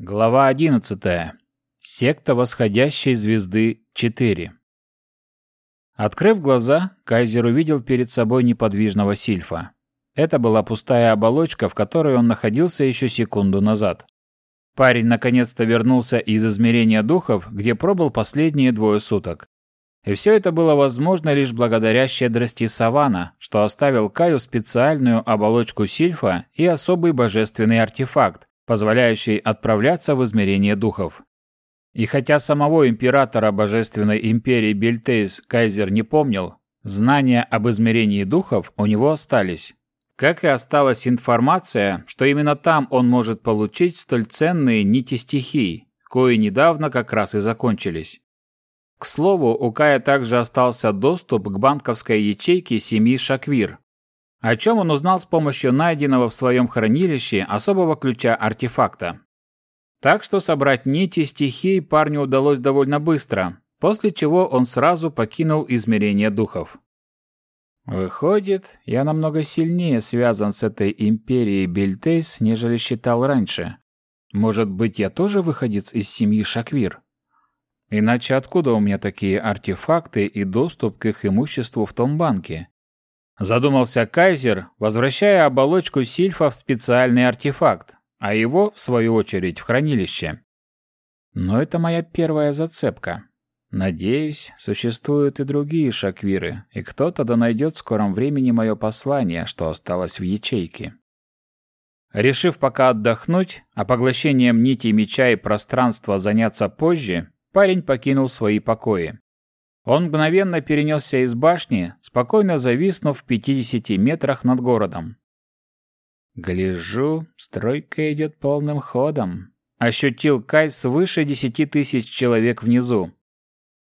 Глава 11. Секта восходящей звезды 4. Открыв глаза, Кайзер увидел перед собой неподвижного сильфа. Это была пустая оболочка, в которой он находился еще секунду назад. Парень наконец-то вернулся из измерения духов, где пробыл последние двое суток. И все это было возможно лишь благодаря щедрости Савана, что оставил Каю специальную оболочку сильфа и особый божественный артефакт, позволяющий отправляться в измерение духов. И хотя самого императора Божественной империи Бельтейс Кайзер не помнил, знания об измерении духов у него остались. Как и осталась информация, что именно там он может получить столь ценные нити стихий, кои недавно как раз и закончились. К слову, у Кая также остался доступ к банковской ячейке семьи Шаквир, о чем он узнал с помощью найденного в своем хранилище особого ключа артефакта. Так что собрать нити стихий парню удалось довольно быстро, после чего он сразу покинул измерение духов. Выходит, я намного сильнее связан с этой империей Бельтейс, нежели считал раньше. Может быть, я тоже выходец из семьи Шаквир? Иначе откуда у меня такие артефакты и доступ к их имуществу в том банке? Задумался Кайзер, возвращая оболочку Сильфа в специальный артефакт, а его, в свою очередь, в хранилище. Но это моя первая зацепка. Надеюсь, существуют и другие шаквиры, и кто-то да найдет в скором времени мое послание, что осталось в ячейке. Решив пока отдохнуть, а поглощением нити меча и пространства заняться позже, парень покинул свои покои. Он мгновенно перенесся из башни, спокойно зависнув в 50 метрах над городом. «Гляжу, стройка идет полным ходом», — ощутил Кай свыше десяти тысяч человек внизу.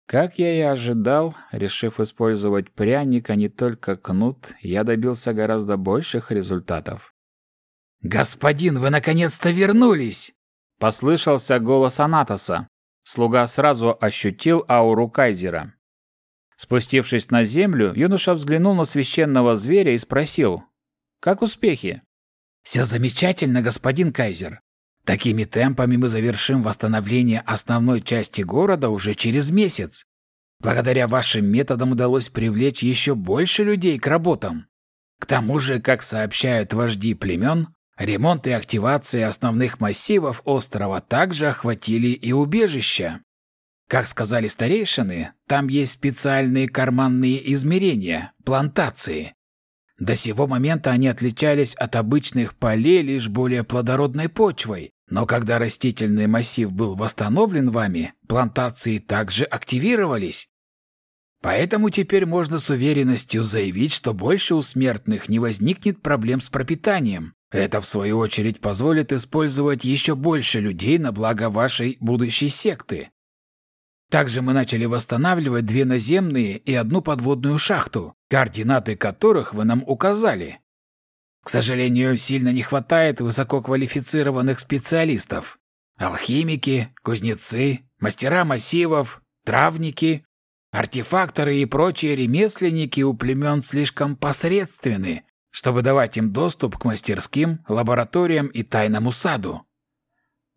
Как я и ожидал, решив использовать пряник, а не только кнут, я добился гораздо больших результатов. «Господин, вы наконец-то вернулись!» — послышался голос Анатоса. Слуга сразу ощутил ауру Кайзера. Спустившись на землю, юноша взглянул на священного зверя и спросил, «Как успехи?» «Все замечательно, господин Кайзер. Такими темпами мы завершим восстановление основной части города уже через месяц. Благодаря вашим методам удалось привлечь еще больше людей к работам. К тому же, как сообщают вожди племен, ремонт и активация основных массивов острова также охватили и убежища. Как сказали старейшины, там есть специальные карманные измерения, плантации. До сего момента они отличались от обычных полей лишь более плодородной почвой, но когда растительный массив был восстановлен вами, плантации также активировались. Поэтому теперь можно с уверенностью заявить, что больше у смертных не возникнет проблем с пропитанием. Это, в свою очередь, позволит использовать еще больше людей на благо вашей будущей секты. Также мы начали восстанавливать две наземные и одну подводную шахту, координаты которых вы нам указали. К сожалению, сильно не хватает высококвалифицированных специалистов. Алхимики, кузнецы, мастера массивов, травники, артефакторы и прочие ремесленники у племен слишком посредственны, чтобы давать им доступ к мастерским, лабораториям и тайному саду.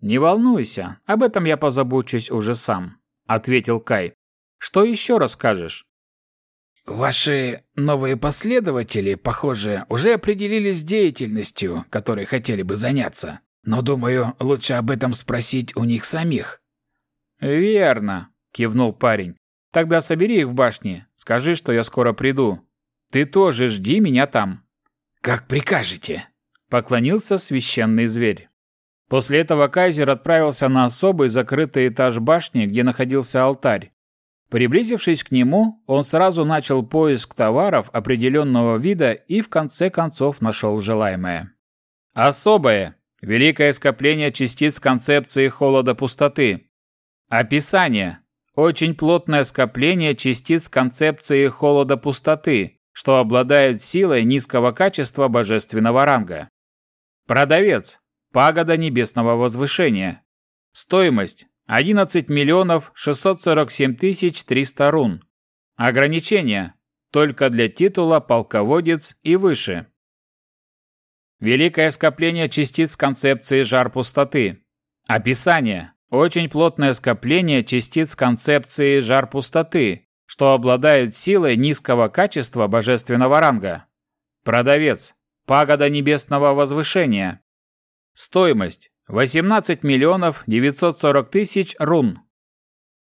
«Не волнуйся, об этом я позабочусь уже сам», — ответил Кай. «Что еще расскажешь?» «Ваши новые последователи, похоже, уже определились с деятельностью, которой хотели бы заняться. Но, думаю, лучше об этом спросить у них самих». «Верно», — кивнул парень. «Тогда собери их в башне. Скажи, что я скоро приду. Ты тоже жди меня там». «Как прикажете», — поклонился священный зверь. После этого кайзер отправился на особый закрытый этаж башни, где находился алтарь. Приблизившись к нему, он сразу начал поиск товаров определенного вида и в конце концов нашел желаемое. Особое. Великое скопление частиц концепции холода пустоты. Описание. Очень плотное скопление частиц концепции холода пустоты, что обладают силой низкого качества божественного ранга. Продавец. Пагода небесного возвышения. Стоимость 11 миллионов 647 тысяч 300 рун. Ограничение только для титула полководец и выше. Великое скопление частиц концепции жар пустоты. Описание. Очень плотное скопление частиц концепции жар пустоты, что обладают силой низкого качества божественного ранга. Продавец. Пагода небесного возвышения. Стоимость. 18 миллионов 940 тысяч рун.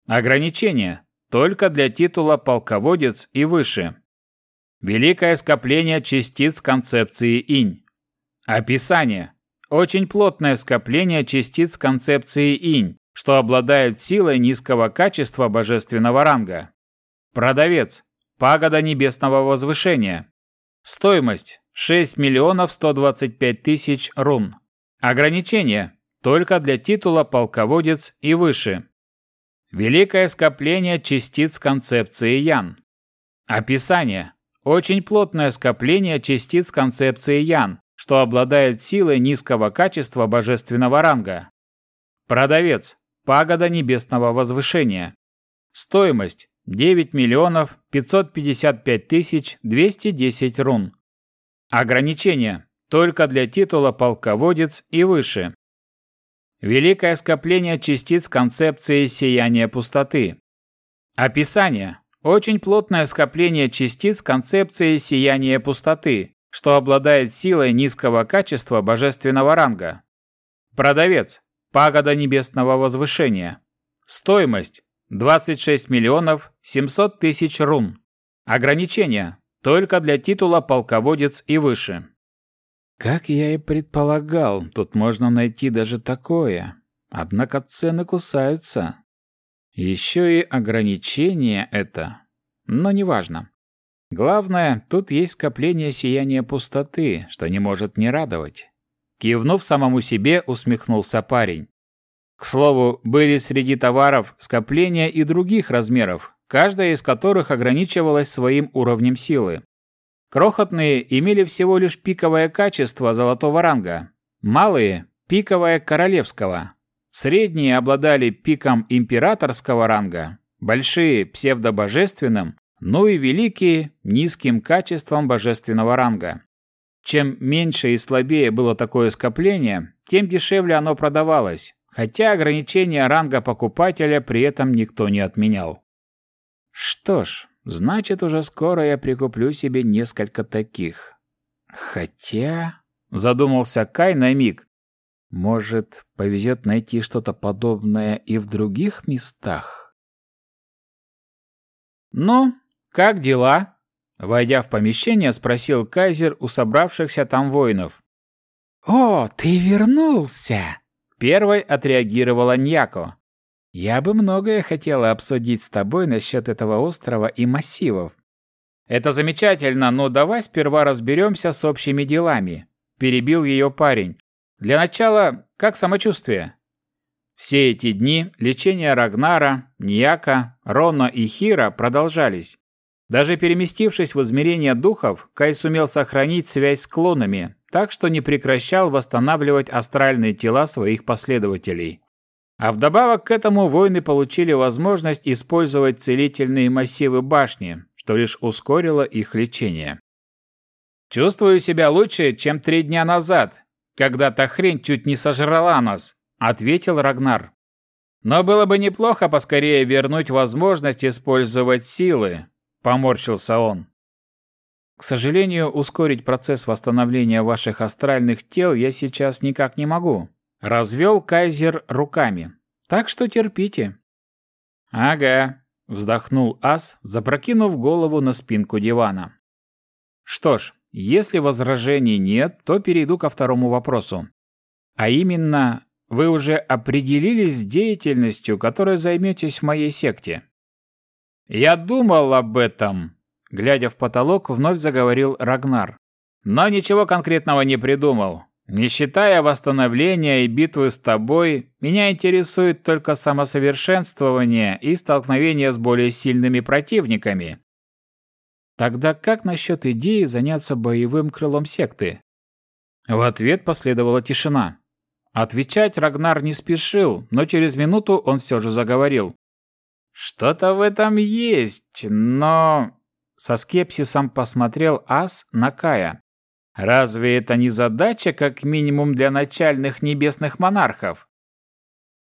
Ограничение. Только для титула полководец и выше. Великое скопление частиц концепции инь. Описание. Очень плотное скопление частиц концепции инь, что обладают силой низкого качества божественного ранга. Продавец. Пагода небесного возвышения. Стоимость 6 миллионов 125 тысяч рун. Ограничение только для титула полководец и выше. Великое скопление частиц концепции Ян. Описание. Очень плотное скопление частиц концепции Ян, что обладает силой низкого качества божественного ранга. Продавец. Пагода небесного возвышения. Стоимость 9 миллионов 555 тысяч 210 рун. Ограничение только для титула полководец и выше. Великое скопление частиц концепции сияния пустоты. Описание. Очень плотное скопление частиц концепции сияния пустоты, что обладает силой низкого качества божественного ранга. Продавец. Пагода небесного возвышения. Стоимость 26 миллионов 700 тысяч рун. Ограничение только для титула полководец и выше. Как я и предполагал, тут можно найти даже такое. Однако цены кусаются. Еще и ограничение это. Но неважно. Главное, тут есть скопление сияния пустоты, что не может не радовать. Кивнув самому себе, усмехнулся парень. К слову, были среди товаров скопления и других размеров, каждая из которых ограничивалась своим уровнем силы. Крохотные имели всего лишь пиковое качество золотого ранга, малые – пиковое королевского, средние обладали пиком императорского ранга, большие – псевдобожественным, ну и великие – низким качеством божественного ранга. Чем меньше и слабее было такое скопление, тем дешевле оно продавалось, хотя ограничения ранга покупателя при этом никто не отменял. Что ж, значит, уже скоро я прикуплю себе несколько таких. Хотя, задумался Кай на миг, может, повезет найти что-то подобное и в других местах? «Ну, как дела?» Войдя в помещение, спросил Кайзер у собравшихся там воинов. «О, ты вернулся!» Первой отреагировала Ньяко. «Я бы многое хотела обсудить с тобой насчет этого острова и массивов». «Это замечательно, но давай сперва разберемся с общими делами», – перебил ее парень. «Для начала, как самочувствие?» Все эти дни лечение Рагнара, Ньяка, Рона и Хира продолжались. Даже переместившись в измерение духов, Кай сумел сохранить связь с клонами, так что не прекращал восстанавливать астральные тела своих последователей. А вдобавок к этому воины получили возможность использовать целительные массивы башни, что лишь ускорило их лечение. «Чувствую себя лучше, чем три дня назад, когда та хрень чуть не сожрала нас», — ответил Рагнар. «Но было бы неплохо поскорее вернуть возможность использовать силы», — поморщился он. К сожалению, ускорить процесс восстановления ваших астральных тел я сейчас никак не могу. Развел Кайзер руками. Так что терпите. Ага, вздохнул Ас, запрокинув голову на спинку дивана. Что ж, если возражений нет, то перейду ко второму вопросу. А именно, вы уже определились с деятельностью, которой займетесь в моей секте? Я думал об этом, Глядя в потолок, вновь заговорил Рагнар. Но ничего конкретного не придумал. Не считая восстановления и битвы с тобой, меня интересует только самосовершенствование и столкновение с более сильными противниками. Тогда как насчет идеи заняться боевым крылом секты? В ответ последовала тишина. Отвечать Рагнар не спешил, но через минуту он все же заговорил. «Что-то в этом есть, но со скепсисом посмотрел Ас на Кая. Разве это не задача, как минимум, для начальных небесных монархов?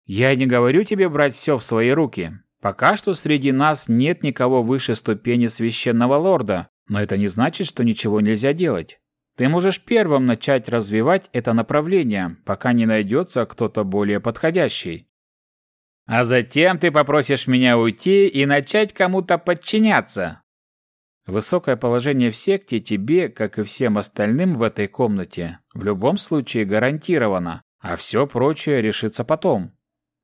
Я не говорю тебе брать все в свои руки. Пока что среди нас нет никого выше ступени священного лорда, но это не значит, что ничего нельзя делать. Ты можешь первым начать развивать это направление, пока не найдется кто-то более подходящий. А затем ты попросишь меня уйти и начать кому-то подчиняться. Высокое положение в секте тебе, как и всем остальным в этой комнате, в любом случае гарантировано, а все прочее решится потом.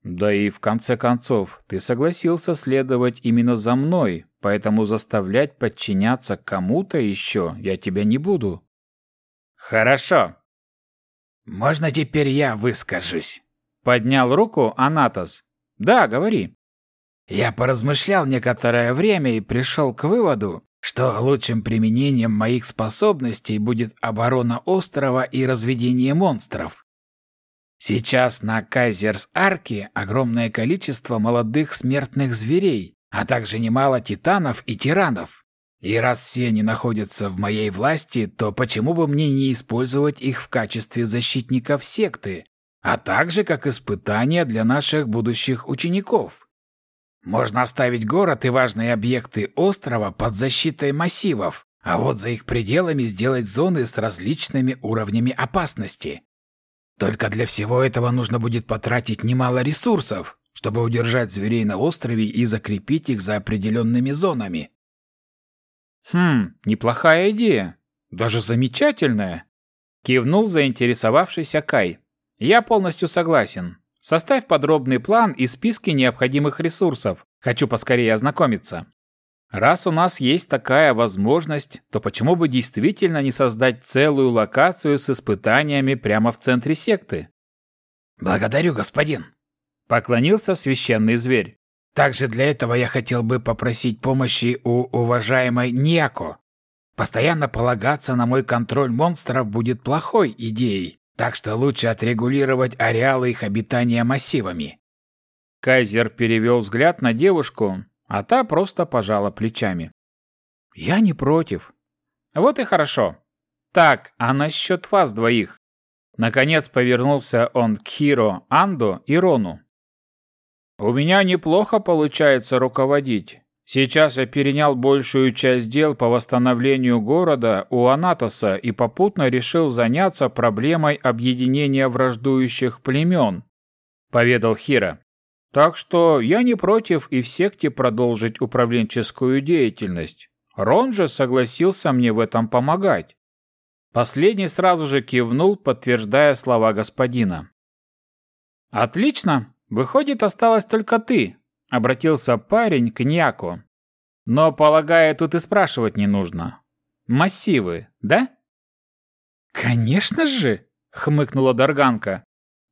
Да и в конце концов, ты согласился следовать именно за мной, поэтому заставлять подчиняться кому-то еще я тебя не буду. Хорошо. Можно теперь я выскажусь? Поднял руку Анатос. Да, говори. Я поразмышлял некоторое время и пришел к выводу, что лучшим применением моих способностей будет оборона острова и разведение монстров. Сейчас на Кайзерс-Арке огромное количество молодых смертных зверей, а также немало титанов и тиранов. И раз все они находятся в моей власти, то почему бы мне не использовать их в качестве защитников секты, а также как испытание для наших будущих учеников? Можно оставить город и важные объекты острова под защитой массивов, а вот за их пределами сделать зоны с различными уровнями опасности. Только для всего этого нужно будет потратить немало ресурсов, чтобы удержать зверей на острове и закрепить их за определенными зонами. Хм, неплохая идея. Даже замечательная. Кивнул заинтересовавшийся Кай. Я полностью согласен. Составь подробный план и списки необходимых ресурсов. Хочу поскорее ознакомиться. Раз у нас есть такая возможность, то почему бы действительно не создать целую локацию с испытаниями прямо в центре секты? Благодарю, господин. Поклонился священный зверь. Также для этого я хотел бы попросить помощи у уважаемой Ниако. Постоянно полагаться на мой контроль монстров будет плохой идеей, так что лучше отрегулировать ареалы их обитания массивами. Кайзер перевел взгляд на девушку, а та просто пожала плечами. «Я не против». «Вот и хорошо. Так, а насчет вас двоих?» Наконец повернулся он к Хиро, Андо и Рону. «У меня неплохо получается руководить. Сейчас я перенял большую часть дел по восстановлению города у Анатоса и попутно решил заняться проблемой объединения враждующих племен», — поведал Хиро. Так что я не против и в секте продолжить управленческую деятельность. Рон же согласился мне в этом помогать. Последний сразу же кивнул, подтверждая слова господина. «Отлично. Выходит, осталось только ты», — обратился парень к Няку. «Но, полагаю, тут и спрашивать не нужно. Массивы, да?» «Конечно же!» — хмыкнула Дарганка.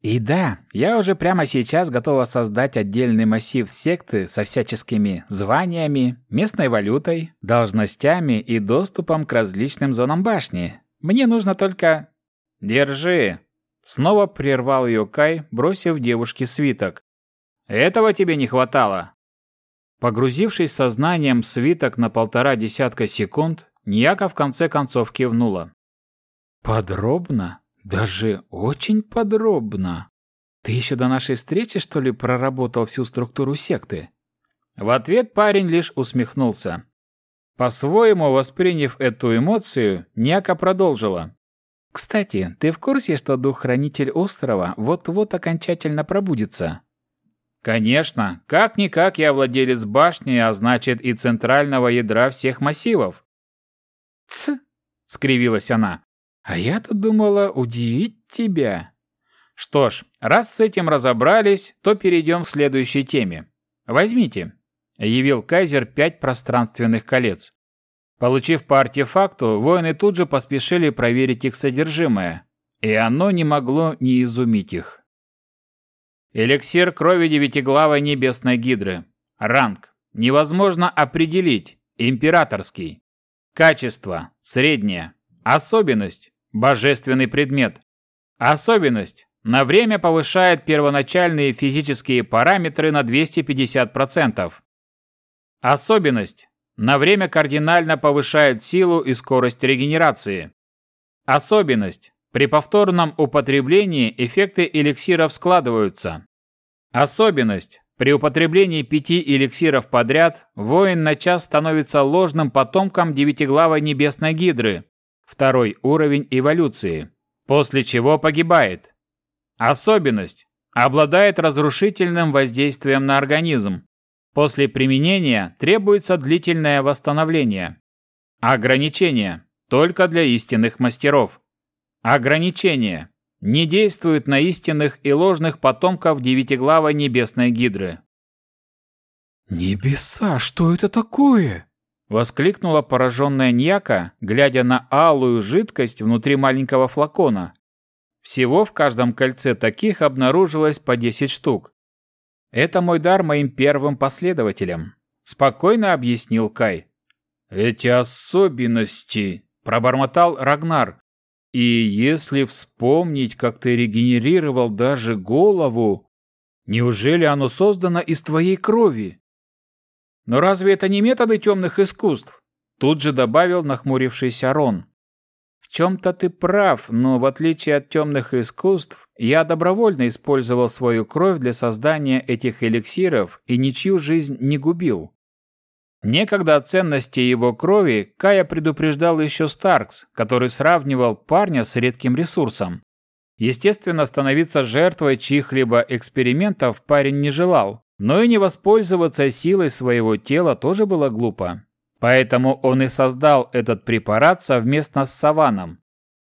И да, я уже прямо сейчас готова создать отдельный массив секты со всяческими званиями, местной валютой, должностями и доступом к различным зонам башни. Мне нужно только... Держи. Снова прервал ее Кай, бросив девушке свиток. Этого тебе не хватало. Погрузившись сознанием в свиток на полтора десятка секунд, Ньяка в конце концов кивнула. «Подробно?» Даже очень подробно. Ты еще до нашей встречи, что ли, проработал всю структуру секты? В ответ парень лишь усмехнулся. По-своему восприняв эту эмоцию, Няка продолжила. «Кстати, ты в курсе, что дух-хранитель острова вот-вот окончательно пробудится?» «Конечно. Как-никак я владелец башни, а значит и центрального ядра всех массивов». «Ц!» — скривилась она. А я-то думала удивить тебя. Что ж, раз с этим разобрались, то перейдем к следующей теме. Возьмите. Явил Кайзер пять пространственных колец. Получив по артефакту, воины тут же поспешили проверить их содержимое, и оно не могло не изумить их. Эликсир крови девятиглавой небесной гидры. Ранг. Невозможно определить. Императорский. Качество. Среднее. Особенность. Божественный предмет. Особенность. На время повышает первоначальные физические параметры на 250%. Особенность. На время кардинально повышает силу и скорость регенерации. Особенность. При повторном употреблении эффекты эликсиров складываются. Особенность. При употреблении пяти эликсиров подряд воин на час становится ложным потомком девятиглавой небесной гидры, второй уровень эволюции, после чего погибает. Особенность. Обладает разрушительным воздействием на организм. После применения требуется длительное восстановление. Ограничение. Только для истинных мастеров. Ограничение. Не действует на истинных и ложных потомков девятиглавой небесной гидры. «Небеса, что это такое?» Воскликнула пораженная Ньяка, глядя на алую жидкость внутри маленького флакона. Всего в каждом кольце таких обнаружилось по 10 штук. Это мой дар моим первым последователям, спокойно объяснил Кай. Эти особенности, пробормотал Рагнар. И если вспомнить, как ты регенерировал даже голову, неужели оно создано из твоей крови? Но разве это не методы темных искусств? Тут же добавил нахмурившийся Рон. В чем-то ты прав, но в отличие от темных искусств, я добровольно использовал свою кровь для создания этих эликсиров и ничью жизнь не губил. Некогда о ценности его крови Кая предупреждал еще Старкс, который сравнивал парня с редким ресурсом. Естественно, становиться жертвой чьих-либо экспериментов парень не желал, но и не воспользоваться силой своего тела тоже было глупо. Поэтому он и создал этот препарат совместно с Саваном.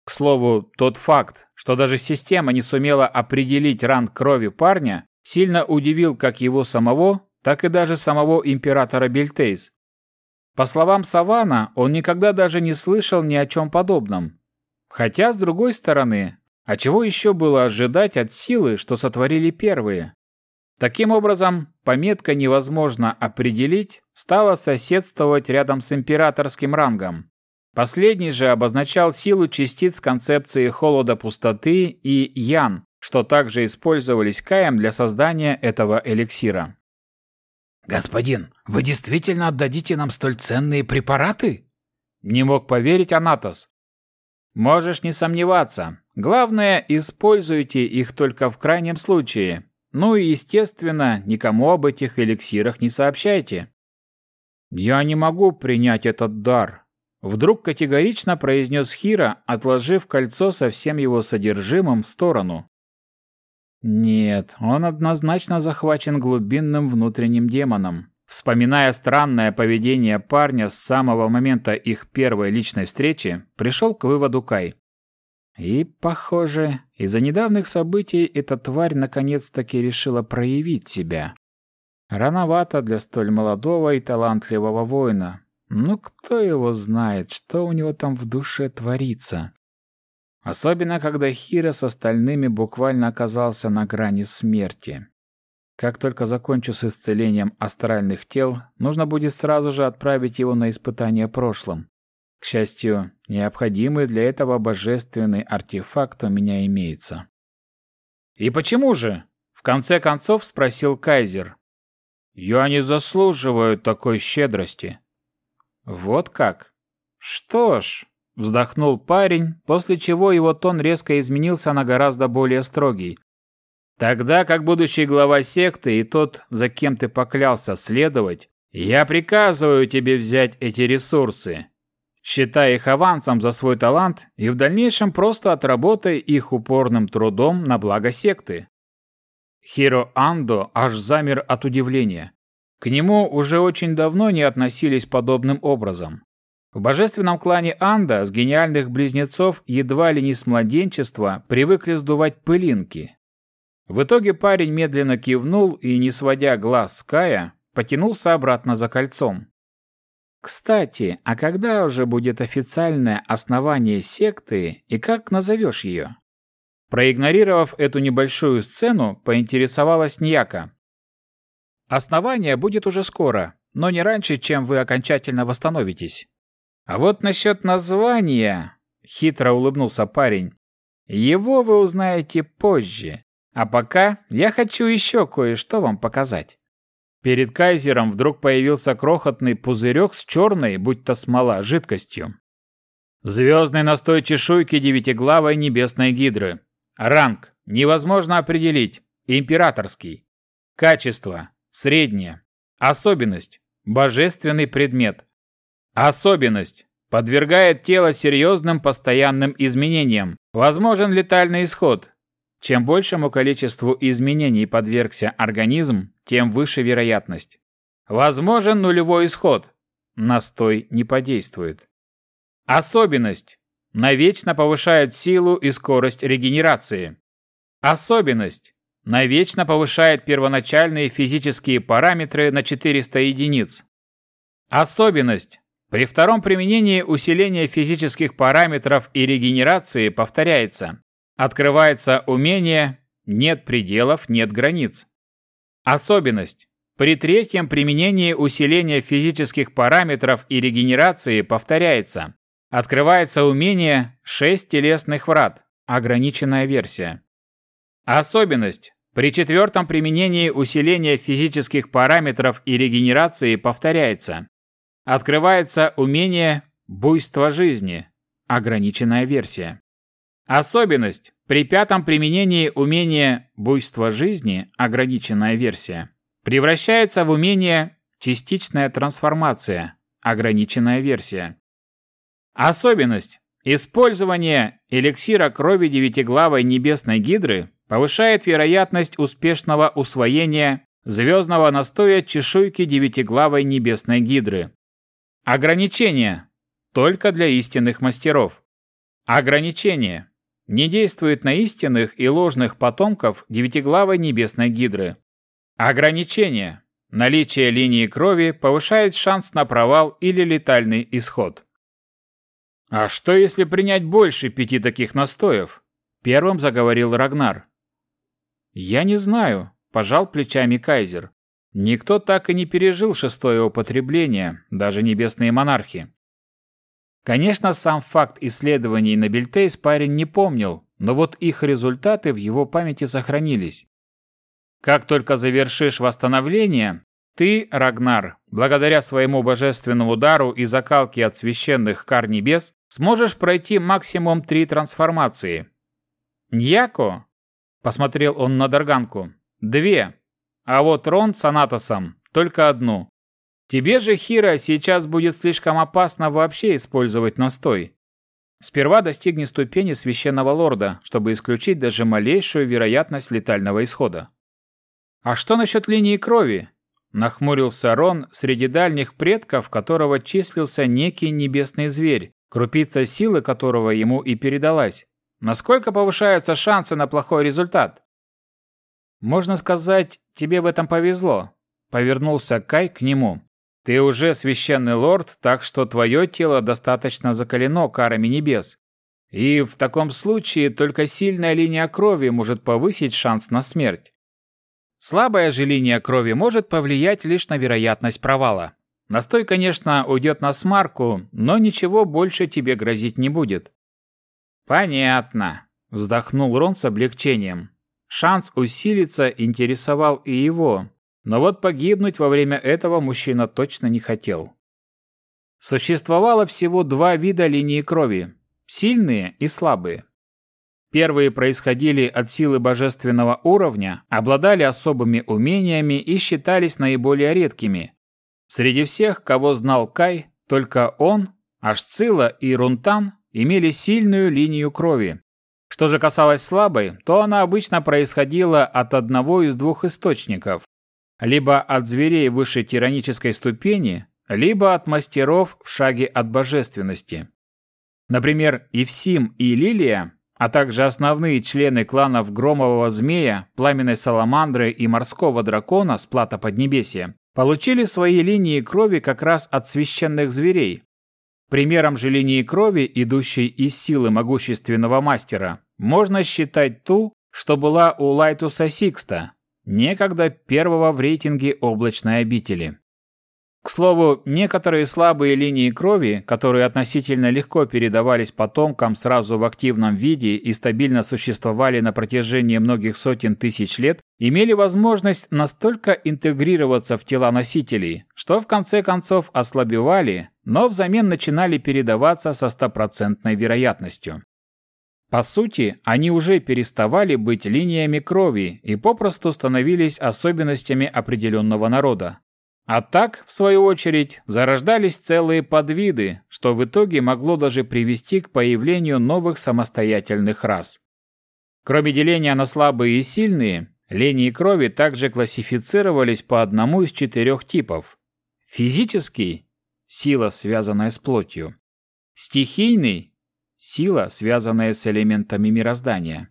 К слову, тот факт, что даже система не сумела определить ранг крови парня, сильно удивил как его самого, так и даже самого императора Бельтейс. По словам Савана, он никогда даже не слышал ни о чем подобном. Хотя, с другой стороны, а чего еще было ожидать от силы, что сотворили первые? Таким образом, пометка «невозможно определить» стала соседствовать рядом с императорским рангом. Последний же обозначал силу частиц концепции холода пустоты и ян, что также использовались Каем для создания этого эликсира. «Господин, вы действительно отдадите нам столь ценные препараты?» Не мог поверить Анатос. «Можешь не сомневаться. Главное, используйте их только в крайнем случае, ну и, естественно, никому об этих эликсирах не сообщайте. Я не могу принять этот дар, вдруг категорично произнес Хира, отложив кольцо со всем его содержимым в сторону. Нет, он однозначно захвачен глубинным внутренним демоном. Вспоминая странное поведение парня с самого момента их первой личной встречи, пришел к выводу Кай. И, похоже, из-за недавних событий эта тварь наконец-таки решила проявить себя. Рановато для столь молодого и талантливого воина. Ну, кто его знает, что у него там в душе творится. Особенно, когда Хира с остальными буквально оказался на грани смерти. Как только закончу с исцелением астральных тел, нужно будет сразу же отправить его на испытание прошлым. К счастью, необходимый для этого божественный артефакт у меня имеется. «И почему же?» — в конце концов спросил Кайзер. «Я не заслуживаю такой щедрости». «Вот как? Что ж...» — вздохнул парень, после чего его тон резко изменился на гораздо более строгий. «Тогда, как будущий глава секты и тот, за кем ты поклялся следовать, я приказываю тебе взять эти ресурсы считая их авансом за свой талант и в дальнейшем просто отработай их упорным трудом на благо секты. Хиро Андо аж замер от удивления. К нему уже очень давно не относились подобным образом. В божественном клане Анда с гениальных близнецов едва ли не с младенчества привыкли сдувать пылинки. В итоге парень медленно кивнул и, не сводя глаз с Кая, потянулся обратно за кольцом. Кстати, а когда уже будет официальное основание секты и как назовешь ее? Проигнорировав эту небольшую сцену, поинтересовалась Ньяка. Основание будет уже скоро, но не раньше, чем вы окончательно восстановитесь. А вот насчет названия, хитро улыбнулся парень, его вы узнаете позже. А пока я хочу еще кое-что вам показать. Перед кайзером вдруг появился крохотный пузырек с черной, будь то смола, жидкостью. Звездный настой чешуйки девятиглавой небесной гидры. Ранг. Невозможно определить. Императорский. Качество – среднее. Особенность – божественный предмет. Особенность – подвергает тело серьезным постоянным изменениям. Возможен летальный исход. Чем большему количеству изменений подвергся организм, тем выше вероятность. Возможен нулевой исход. Настой не подействует. Особенность. Навечно повышает силу и скорость регенерации. Особенность. Навечно повышает первоначальные физические параметры на 400 единиц. Особенность. При втором применении усиление физических параметров и регенерации повторяется. Открывается умение «нет пределов, нет границ». Особенность. При третьем применении усиления физических параметров и регенерации повторяется. Открывается умение «шесть телесных врат», ограниченная версия. Особенность. При четвертом применении усиления физических параметров и регенерации повторяется. Открывается умение «буйство жизни», ограниченная версия. Особенность. При пятом применении умения «буйство жизни» ограниченная версия превращается в умение «частичная трансформация» ограниченная версия. Особенность. Использование эликсира крови девятиглавой небесной гидры повышает вероятность успешного усвоения звездного настоя чешуйки девятиглавой небесной гидры. Ограничение. Только для истинных мастеров. Ограничение не действует на истинных и ложных потомков девятиглавой небесной гидры. Ограничение. Наличие линии крови повышает шанс на провал или летальный исход. «А что, если принять больше пяти таких настоев?» Первым заговорил Рагнар. «Я не знаю», – пожал плечами Кайзер. «Никто так и не пережил шестое употребление, даже небесные монархи. Конечно, сам факт исследований на Бельтейс парень не помнил, но вот их результаты в его памяти сохранились. Как только завершишь восстановление, ты, Рагнар, благодаря своему божественному дару и закалке от священных кар небес, сможешь пройти максимум три трансформации. Ньяко, посмотрел он на Дарганку, две, а вот Рон с Анатосом только одну. Тебе же, Хира, сейчас будет слишком опасно вообще использовать настой. Сперва достигни ступени священного лорда, чтобы исключить даже малейшую вероятность летального исхода. А что насчет линии крови? Нахмурился Рон, среди дальних предков которого числился некий небесный зверь, крупица силы которого ему и передалась. Насколько повышаются шансы на плохой результат? Можно сказать, тебе в этом повезло. Повернулся Кай к нему. Ты уже священный лорд, так что твое тело достаточно закалено карами небес. И в таком случае только сильная линия крови может повысить шанс на смерть. Слабая же линия крови может повлиять лишь на вероятность провала. Настой, конечно, уйдет на смарку, но ничего больше тебе грозить не будет. Понятно, вздохнул Рон с облегчением. Шанс усилиться интересовал и его, но вот погибнуть во время этого мужчина точно не хотел. Существовало всего два вида линии крови – сильные и слабые. Первые происходили от силы божественного уровня, обладали особыми умениями и считались наиболее редкими. Среди всех, кого знал Кай, только он, Ашцила и Рунтан имели сильную линию крови. Что же касалось слабой, то она обычно происходила от одного из двух источников либо от зверей высшей тиранической ступени, либо от мастеров в шаге от божественности. Например, Ивсим и Лилия, а также основные члены кланов Громового Змея, Пламенной Саламандры и Морского Дракона с плата Поднебесья, получили свои линии крови как раз от священных зверей. Примером же линии крови, идущей из силы могущественного мастера, можно считать ту, что была у Лайтуса Сикста, некогда первого в рейтинге облачной обители. К слову, некоторые слабые линии крови, которые относительно легко передавались потомкам сразу в активном виде и стабильно существовали на протяжении многих сотен тысяч лет, имели возможность настолько интегрироваться в тела носителей, что в конце концов ослабевали, но взамен начинали передаваться со стопроцентной вероятностью. По сути, они уже переставали быть линиями крови и попросту становились особенностями определенного народа. А так, в свою очередь, зарождались целые подвиды, что в итоге могло даже привести к появлению новых самостоятельных рас. Кроме деления на слабые и сильные, линии крови также классифицировались по одному из четырех типов. Физический – сила, связанная с плотью. Стихийный – сила, связанная с элементами мироздания.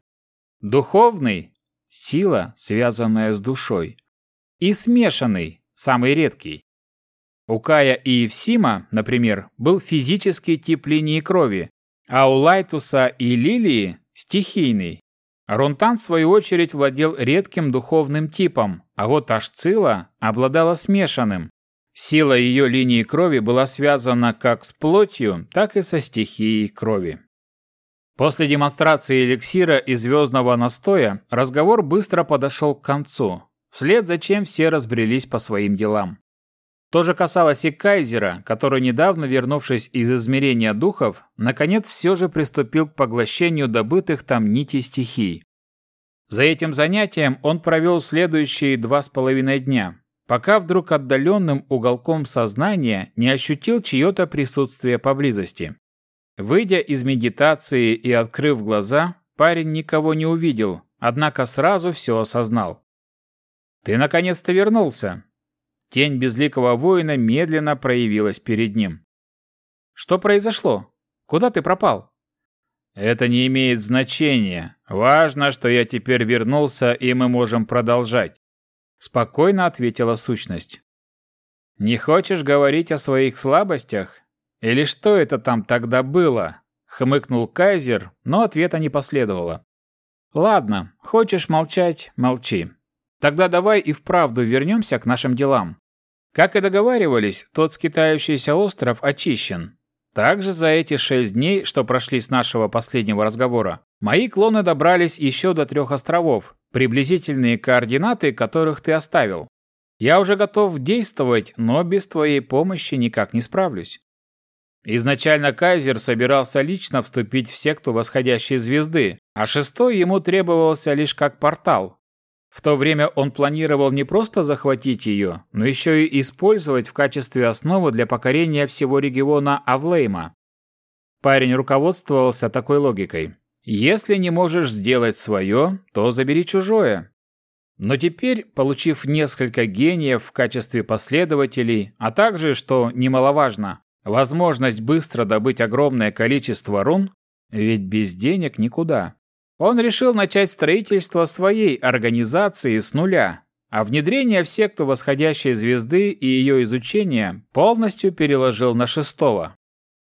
Духовный – сила, связанная с душой. И смешанный самый редкий. У Кая и Евсима, например, был физический тип линии крови, а у Лайтуса и Лилии – стихийный. Ронтан, в свою очередь, владел редким духовным типом, а вот Ашцила обладала смешанным. Сила ее линии крови была связана как с плотью, так и со стихией крови. После демонстрации эликсира и звездного настоя разговор быстро подошел к концу, вслед за чем все разбрелись по своим делам. То же касалось и Кайзера, который, недавно вернувшись из измерения духов, наконец все же приступил к поглощению добытых там нитей стихий. За этим занятием он провел следующие два с половиной дня, пока вдруг отдаленным уголком сознания не ощутил чье-то присутствие поблизости. Выйдя из медитации и открыв глаза, парень никого не увидел, однако сразу все осознал. «Ты наконец-то вернулся!» Тень безликого воина медленно проявилась перед ним. «Что произошло? Куда ты пропал?» «Это не имеет значения. Важно, что я теперь вернулся, и мы можем продолжать», — спокойно ответила сущность. «Не хочешь говорить о своих слабостях? Или что это там тогда было?» — хмыкнул Кайзер, но ответа не последовало. «Ладно, хочешь молчать — молчи. Тогда давай и вправду вернемся к нашим делам. Как и договаривались, тот скитающийся остров очищен. Также за эти шесть дней, что прошли с нашего последнего разговора, мои клоны добрались еще до трех островов, приблизительные координаты которых ты оставил. Я уже готов действовать, но без твоей помощи никак не справлюсь. Изначально Кайзер собирался лично вступить в секту восходящей звезды, а шестой ему требовался лишь как портал, в то время он планировал не просто захватить ее, но еще и использовать в качестве основы для покорения всего региона Авлейма. Парень руководствовался такой логикой. Если не можешь сделать свое, то забери чужое. Но теперь, получив несколько гениев в качестве последователей, а также, что немаловажно, возможность быстро добыть огромное количество рун, ведь без денег никуда, он решил начать строительство своей организации с нуля, а внедрение в секту восходящей звезды и ее изучение полностью переложил на шестого.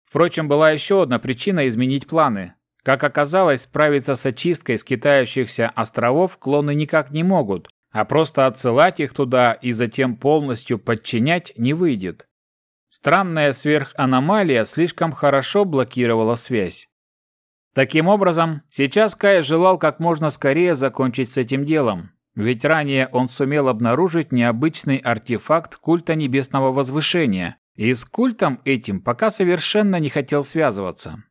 Впрочем, была еще одна причина изменить планы. Как оказалось, справиться с очисткой скитающихся островов клоны никак не могут, а просто отсылать их туда и затем полностью подчинять не выйдет. Странная сверханомалия слишком хорошо блокировала связь. Таким образом, сейчас Кай желал как можно скорее закончить с этим делом, ведь ранее он сумел обнаружить необычный артефакт культа небесного возвышения, и с культом этим пока совершенно не хотел связываться.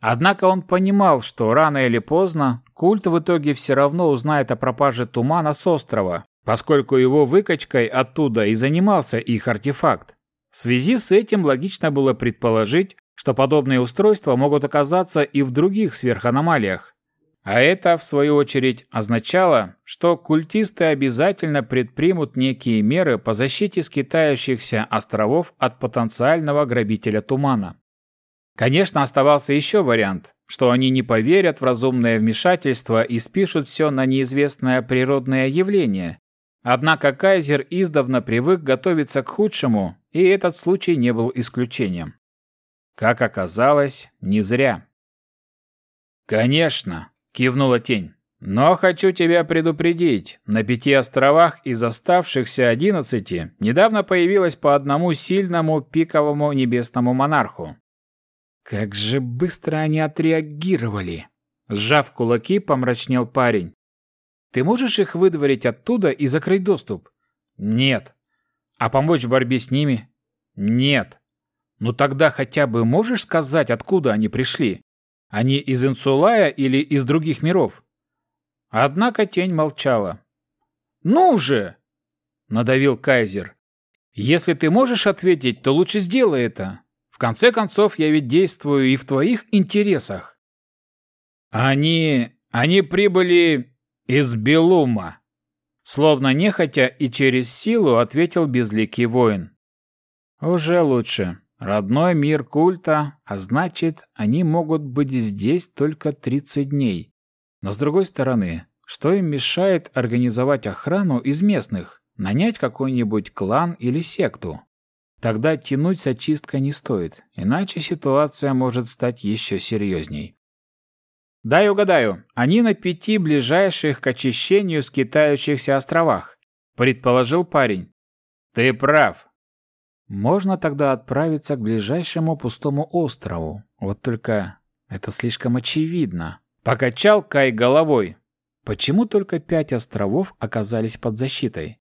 Однако он понимал, что рано или поздно культ в итоге все равно узнает о пропаже тумана с острова, поскольку его выкачкой оттуда и занимался их артефакт. В связи с этим логично было предположить, что подобные устройства могут оказаться и в других сверханомалиях. А это, в свою очередь, означало, что культисты обязательно предпримут некие меры по защите скитающихся островов от потенциального грабителя тумана. Конечно, оставался еще вариант, что они не поверят в разумное вмешательство и спишут все на неизвестное природное явление. Однако Кайзер издавна привык готовиться к худшему, и этот случай не был исключением. Как оказалось, не зря. «Конечно», — кивнула тень. «Но хочу тебя предупредить, на пяти островах из оставшихся одиннадцати недавно появилось по одному сильному пиковому небесному монарху». «Как же быстро они отреагировали!» Сжав кулаки, помрачнел парень. «Ты можешь их выдворить оттуда и закрыть доступ?» «Нет». «А помочь в борьбе с ними?» «Нет». «Ну тогда хотя бы можешь сказать, откуда они пришли?» Они из Инсулая или из других миров? Однако тень молчала. «Ну же!» — надавил Кайзер. «Если ты можешь ответить, то лучше сделай это. В конце концов, я ведь действую и в твоих интересах». «Они... они прибыли из Белума», словно нехотя и через силу ответил безликий воин. «Уже лучше. Родной мир культа, а значит, они могут быть здесь только 30 дней. Но с другой стороны, что им мешает организовать охрану из местных, нанять какой-нибудь клан или секту? Тогда тянуть с очисткой не стоит, иначе ситуация может стать еще серьезней. Дай угадаю, они на пяти ближайших к очищению скитающихся островах, предположил парень. Ты прав, можно тогда отправиться к ближайшему пустому острову. Вот только это слишком очевидно. Покачал Кай головой. Почему только пять островов оказались под защитой?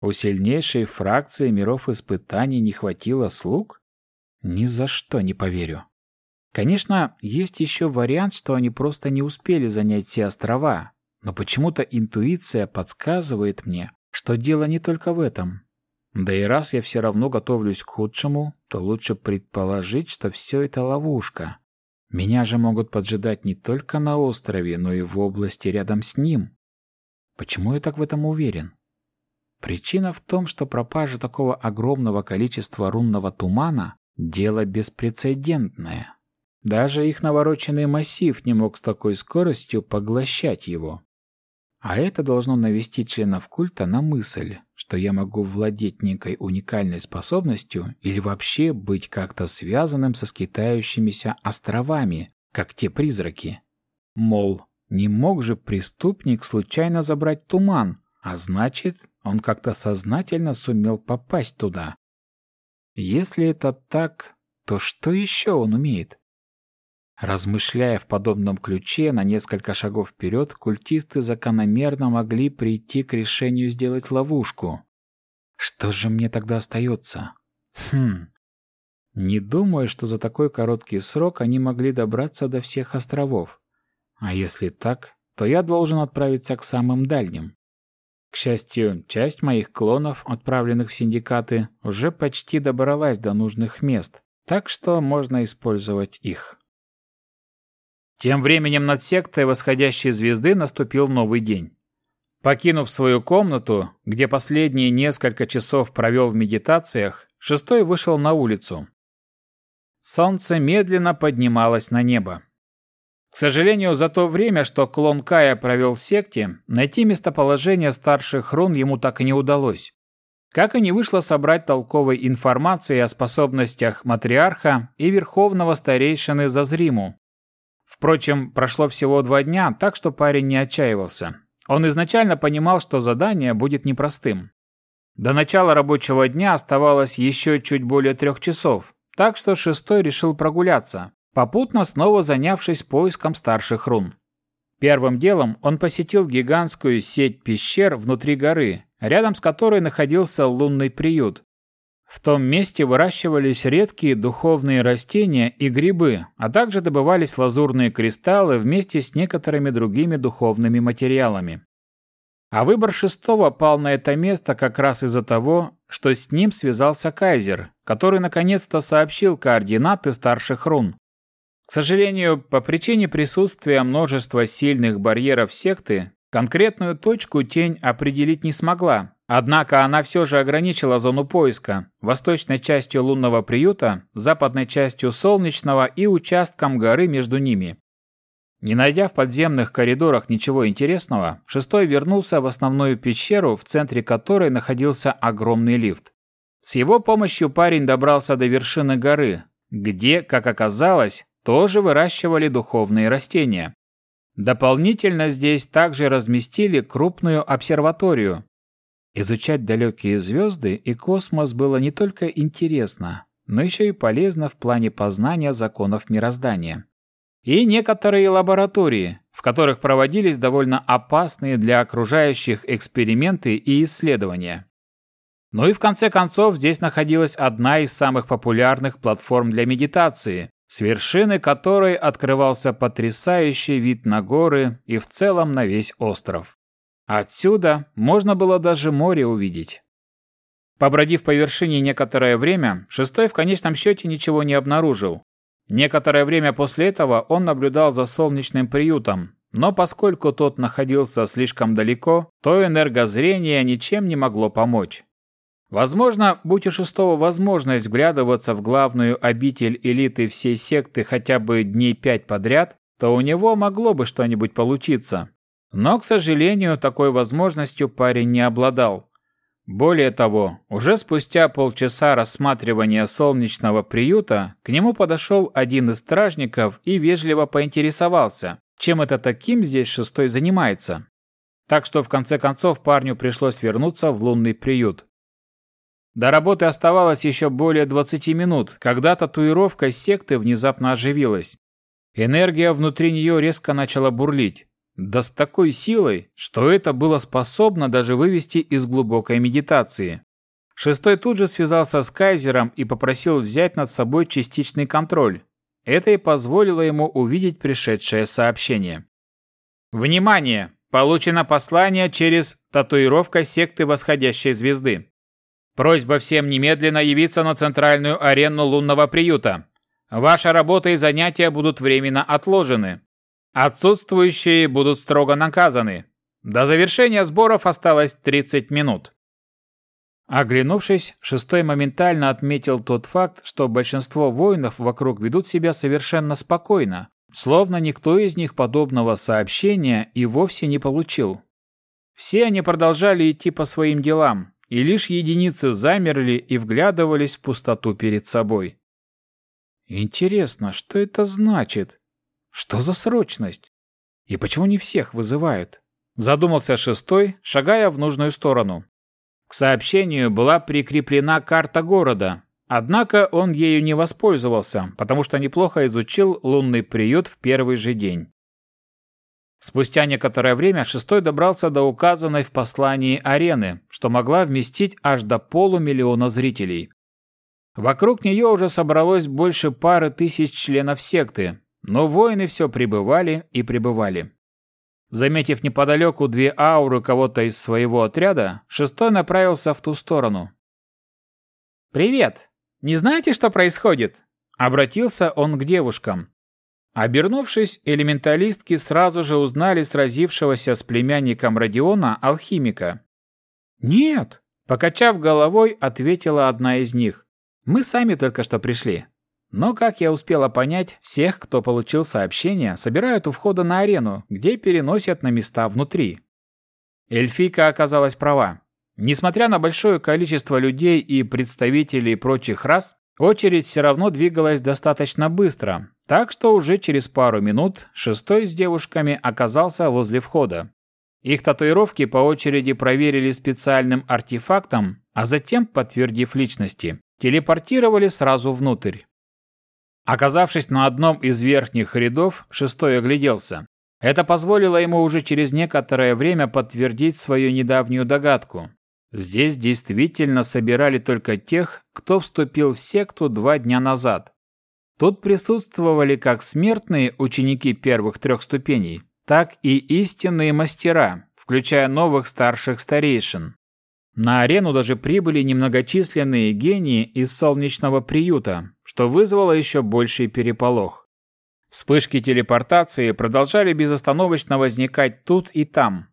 У сильнейшей фракции миров испытаний не хватило слуг? Ни за что не поверю. Конечно, есть еще вариант, что они просто не успели занять все острова, но почему-то интуиция подсказывает мне, что дело не только в этом. Да и раз я все равно готовлюсь к худшему, то лучше предположить, что все это ловушка. Меня же могут поджидать не только на острове, но и в области рядом с ним. Почему я так в этом уверен? Причина в том, что пропажа такого огромного количества рунного тумана – дело беспрецедентное. Даже их навороченный массив не мог с такой скоростью поглощать его. А это должно навести членов культа на мысль, что я могу владеть некой уникальной способностью или вообще быть как-то связанным со скитающимися островами, как те призраки. Мол, не мог же преступник случайно забрать туман, а значит, он как-то сознательно сумел попасть туда. Если это так, то что еще он умеет? Размышляя в подобном ключе на несколько шагов вперед, культисты закономерно могли прийти к решению сделать ловушку. Что же мне тогда остается? Хм. Не думаю, что за такой короткий срок они могли добраться до всех островов. А если так, то я должен отправиться к самым дальним. К счастью, часть моих клонов, отправленных в синдикаты, уже почти добралась до нужных мест, так что можно использовать их. Тем временем над сектой восходящей звезды наступил новый день. Покинув свою комнату, где последние несколько часов провел в медитациях, шестой вышел на улицу. Солнце медленно поднималось на небо. К сожалению, за то время, что клон Кая провел в секте, найти местоположение старших рун ему так и не удалось. Как и не вышло собрать толковой информации о способностях матриарха и верховного старейшины Зазриму, Впрочем, прошло всего два дня, так что парень не отчаивался. Он изначально понимал, что задание будет непростым. До начала рабочего дня оставалось еще чуть более трех часов, так что шестой решил прогуляться, попутно снова занявшись поиском старших рун. Первым делом он посетил гигантскую сеть пещер внутри горы, рядом с которой находился лунный приют, в том месте выращивались редкие духовные растения и грибы, а также добывались лазурные кристаллы вместе с некоторыми другими духовными материалами. А выбор шестого пал на это место как раз из-за того, что с ним связался Кайзер, который наконец-то сообщил координаты старших рун. К сожалению, по причине присутствия множества сильных барьеров секты, конкретную точку тень определить не смогла, Однако она все же ограничила зону поиска восточной частью лунного приюта, западной частью солнечного и участком горы между ними. Не найдя в подземных коридорах ничего интересного, шестой вернулся в основную пещеру, в центре которой находился огромный лифт. С его помощью парень добрался до вершины горы, где, как оказалось, тоже выращивали духовные растения. Дополнительно здесь также разместили крупную обсерваторию, Изучать далекие звезды и космос было не только интересно, но еще и полезно в плане познания законов мироздания. И некоторые лаборатории, в которых проводились довольно опасные для окружающих эксперименты и исследования. Ну и в конце концов здесь находилась одна из самых популярных платформ для медитации, с вершины которой открывался потрясающий вид на горы и в целом на весь остров. Отсюда можно было даже море увидеть. Побродив по вершине некоторое время, шестой в конечном счете ничего не обнаружил. Некоторое время после этого он наблюдал за солнечным приютом, но поскольку тот находился слишком далеко, то энергозрение ничем не могло помочь. Возможно, будь у шестого возможность вглядываться в главную обитель элиты всей секты хотя бы дней пять подряд, то у него могло бы что-нибудь получиться. Но, к сожалению, такой возможностью парень не обладал. Более того, уже спустя полчаса рассматривания солнечного приюта к нему подошел один из стражников и вежливо поинтересовался, чем это таким здесь шестой занимается. Так что в конце концов парню пришлось вернуться в лунный приют. До работы оставалось еще более 20 минут, когда татуировка секты внезапно оживилась. Энергия внутри нее резко начала бурлить. Да с такой силой, что это было способно даже вывести из глубокой медитации. Шестой тут же связался с Кайзером и попросил взять над собой частичный контроль. Это и позволило ему увидеть пришедшее сообщение. Внимание! Получено послание через татуировка секты восходящей звезды. Просьба всем немедленно явиться на центральную арену лунного приюта. Ваша работа и занятия будут временно отложены. Отсутствующие будут строго наказаны. До завершения сборов осталось 30 минут. Оглянувшись, шестой моментально отметил тот факт, что большинство воинов вокруг ведут себя совершенно спокойно, словно никто из них подобного сообщения и вовсе не получил. Все они продолжали идти по своим делам, и лишь единицы замерли и вглядывались в пустоту перед собой. Интересно, что это значит? Что за срочность? И почему не всех вызывают? Задумался шестой, шагая в нужную сторону. К сообщению была прикреплена карта города, однако он ею не воспользовался, потому что неплохо изучил лунный приют в первый же день. Спустя некоторое время шестой добрался до указанной в послании арены, что могла вместить аж до полумиллиона зрителей. Вокруг нее уже собралось больше пары тысяч членов секты, но воины все прибывали и прибывали. Заметив неподалеку две ауры кого-то из своего отряда, шестой направился в ту сторону. «Привет! Не знаете, что происходит?» Обратился он к девушкам. Обернувшись, элементалистки сразу же узнали сразившегося с племянником Родиона алхимика. «Нет!» – покачав головой, ответила одна из них. «Мы сами только что пришли. Но, как я успела понять, всех, кто получил сообщение, собирают у входа на арену, где переносят на места внутри. Эльфика оказалась права. Несмотря на большое количество людей и представителей прочих рас, очередь все равно двигалась достаточно быстро, так что уже через пару минут шестой с девушками оказался возле входа. Их татуировки по очереди проверили специальным артефактом, а затем, подтвердив личности, телепортировали сразу внутрь. Оказавшись на одном из верхних рядов, шестой огляделся. Это позволило ему уже через некоторое время подтвердить свою недавнюю догадку. Здесь действительно собирали только тех, кто вступил в секту два дня назад. Тут присутствовали как смертные ученики первых трех ступеней, так и истинные мастера, включая новых старших старейшин. На арену даже прибыли немногочисленные гении из солнечного приюта, что вызвало еще больший переполох. Вспышки телепортации продолжали безостановочно возникать тут и там.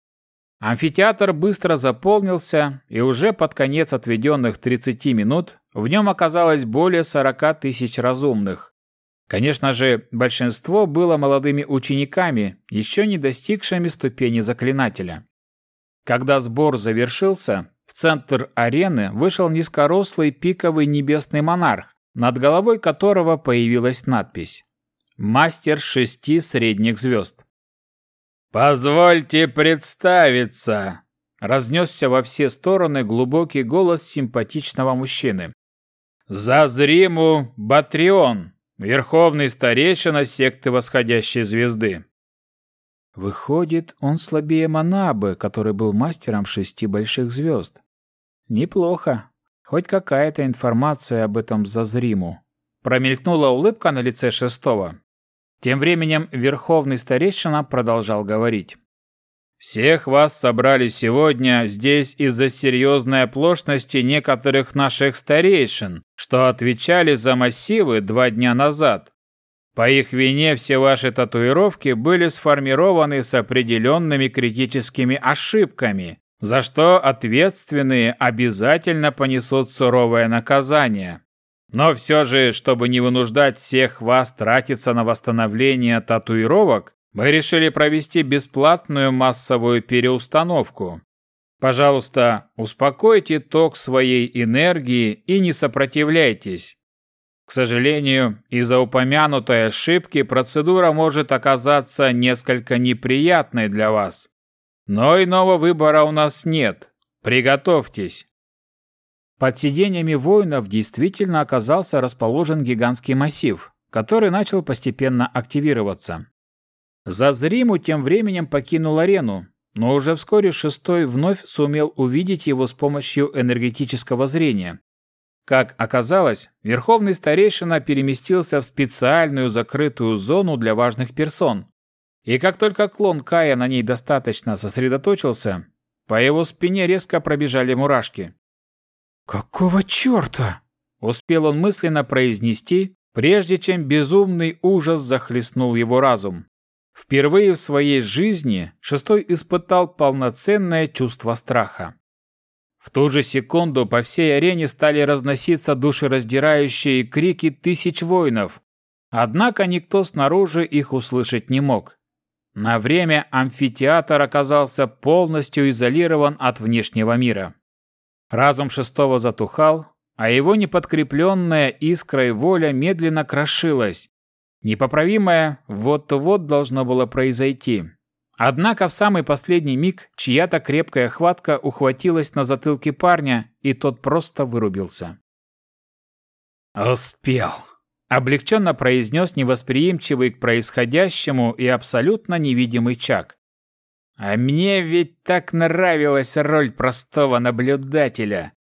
Амфитеатр быстро заполнился, и уже под конец отведенных 30 минут в нем оказалось более 40 тысяч разумных. Конечно же, большинство было молодыми учениками, еще не достигшими ступени заклинателя. Когда сбор завершился, центр арены вышел низкорослый пиковый небесный монарх, над головой которого появилась надпись «Мастер шести средних звезд». «Позвольте представиться!» Разнесся во все стороны глубокий голос симпатичного мужчины. «Зазриму Батрион, верховный старейшина секты восходящей звезды». Выходит, он слабее Манабы, который был мастером шести больших звезд. Неплохо. Хоть какая-то информация об этом Зазриму. Промелькнула улыбка на лице шестого. Тем временем верховный старейшина продолжал говорить. «Всех вас собрали сегодня здесь из-за серьезной оплошности некоторых наших старейшин, что отвечали за массивы два дня назад. По их вине все ваши татуировки были сформированы с определенными критическими ошибками, за что ответственные обязательно понесут суровое наказание. Но все же, чтобы не вынуждать всех вас тратиться на восстановление татуировок, мы решили провести бесплатную массовую переустановку. Пожалуйста, успокойте ток своей энергии и не сопротивляйтесь. К сожалению, из-за упомянутой ошибки процедура может оказаться несколько неприятной для вас. Но иного выбора у нас нет. Приготовьтесь. Под сиденьями воинов действительно оказался расположен гигантский массив, который начал постепенно активироваться. Зазриму тем временем покинул арену, но уже вскоре шестой вновь сумел увидеть его с помощью энергетического зрения. Как оказалось, верховный старейшина переместился в специальную закрытую зону для важных персон. И как только клон Кая на ней достаточно сосредоточился, по его спине резко пробежали мурашки. «Какого черта?» — успел он мысленно произнести, прежде чем безумный ужас захлестнул его разум. Впервые в своей жизни шестой испытал полноценное чувство страха. В ту же секунду по всей арене стали разноситься душераздирающие крики тысяч воинов, однако никто снаружи их услышать не мог. На время амфитеатр оказался полностью изолирован от внешнего мира. Разум шестого затухал, а его неподкрепленная искрой воля медленно крошилась. Непоправимое вот-вот должно было произойти. Однако в самый последний миг чья-то крепкая хватка ухватилась на затылке парня, и тот просто вырубился. «Успел!» – облегченно произнес невосприимчивый к происходящему и абсолютно невидимый Чак. А мне ведь так нравилась роль простого наблюдателя.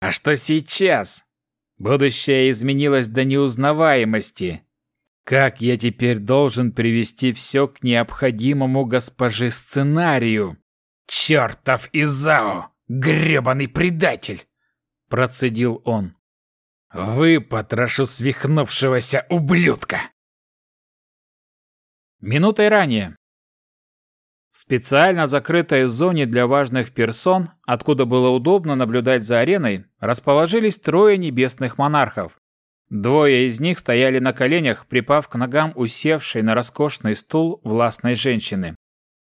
А что сейчас? Будущее изменилось до неузнаваемости. Как я теперь должен привести все к необходимому госпоже сценарию? Чертов Изао! гребаный предатель! Процедил он. Выпотрошу свихнувшегося ублюдка! Минутой ранее в специально закрытой зоне для важных персон, откуда было удобно наблюдать за ареной, расположились трое небесных монархов. Двое из них стояли на коленях, припав к ногам усевшей на роскошный стул властной женщины.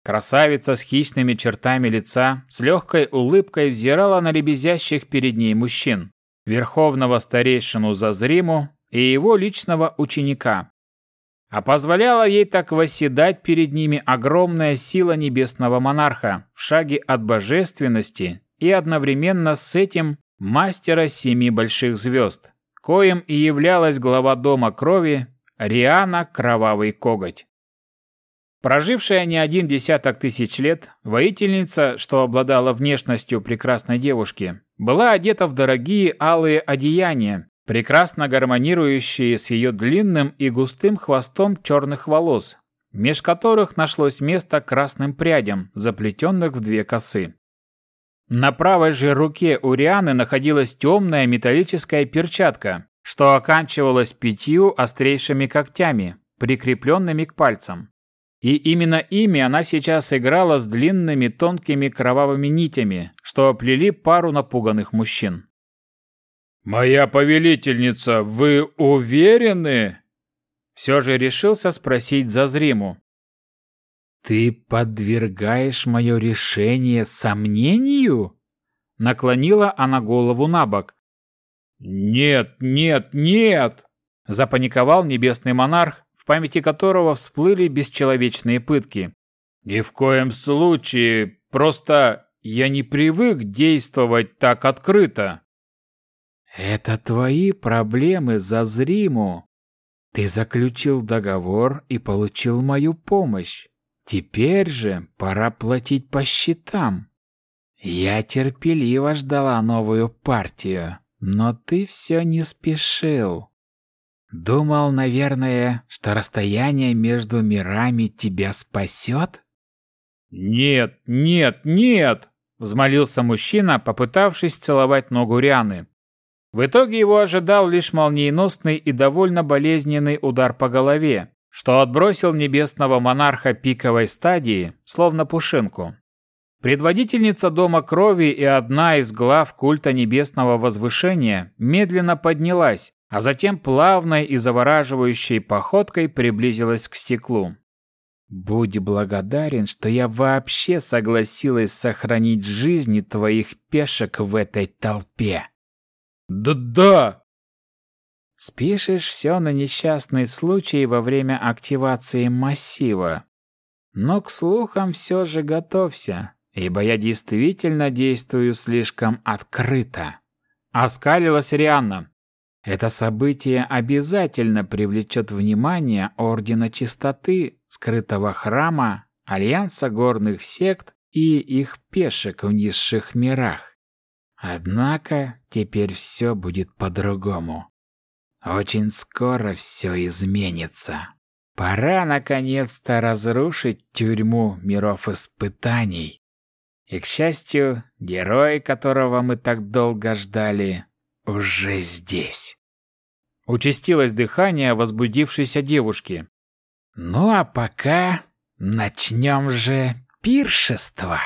Красавица с хищными чертами лица, с легкой улыбкой взирала на лебезящих перед ней мужчин. Верховного старейшину Зазриму и его личного ученика, а позволяла ей так восседать перед ними огромная сила небесного монарха в шаге от божественности и одновременно с этим мастера семи больших звезд, коим и являлась глава дома крови Риана Кровавый Коготь. Прожившая не один десяток тысяч лет, воительница, что обладала внешностью прекрасной девушки, была одета в дорогие алые одеяния, прекрасно гармонирующие с ее длинным и густым хвостом черных волос, меж которых нашлось место красным прядям, заплетенных в две косы. На правой же руке у Рианы находилась темная металлическая перчатка, что оканчивалась пятью острейшими когтями, прикрепленными к пальцам. И именно ими она сейчас играла с длинными тонкими кровавыми нитями, что оплели пару напуганных мужчин. «Моя повелительница, вы уверены?» Все же решился спросить Зазриму. «Ты подвергаешь мое решение сомнению?» Наклонила она голову на бок. «Нет, нет, нет!» Запаниковал небесный монарх, в памяти которого всплыли бесчеловечные пытки. «Ни в коем случае, просто я не привык действовать так открыто». «Это твои проблемы, Зазриму. Ты заключил договор и получил мою помощь. Теперь же пора платить по счетам. Я терпеливо ждала новую партию, но ты все не спешил. Думал, наверное, что расстояние между мирами тебя спасет? «Нет, нет, нет!» — взмолился мужчина, попытавшись целовать ногу Рианы. В итоге его ожидал лишь молниеносный и довольно болезненный удар по голове, что отбросил небесного монарха пиковой стадии, словно пушинку. Предводительница Дома Крови и одна из глав культа Небесного Возвышения медленно поднялась, а затем плавной и завораживающей походкой приблизилась к стеклу. «Будь благодарен, что я вообще согласилась сохранить жизни твоих пешек в этой толпе». «Да-да!» Спишешь все на несчастный случай во время активации массива. Но к слухам все же готовься, ибо я действительно действую слишком открыто. Оскалилась Рианна. Это событие обязательно привлечет внимание Ордена Чистоты, скрытого храма, Альянса горных сект и их пешек в низших мирах. Однако теперь все будет по-другому. Очень скоро все изменится. Пора наконец-то разрушить тюрьму миров испытаний. И, к счастью, герой, которого мы так долго ждали, уже здесь. Участилось дыхание возбудившейся девушки. Ну а пока начнем же пиршество.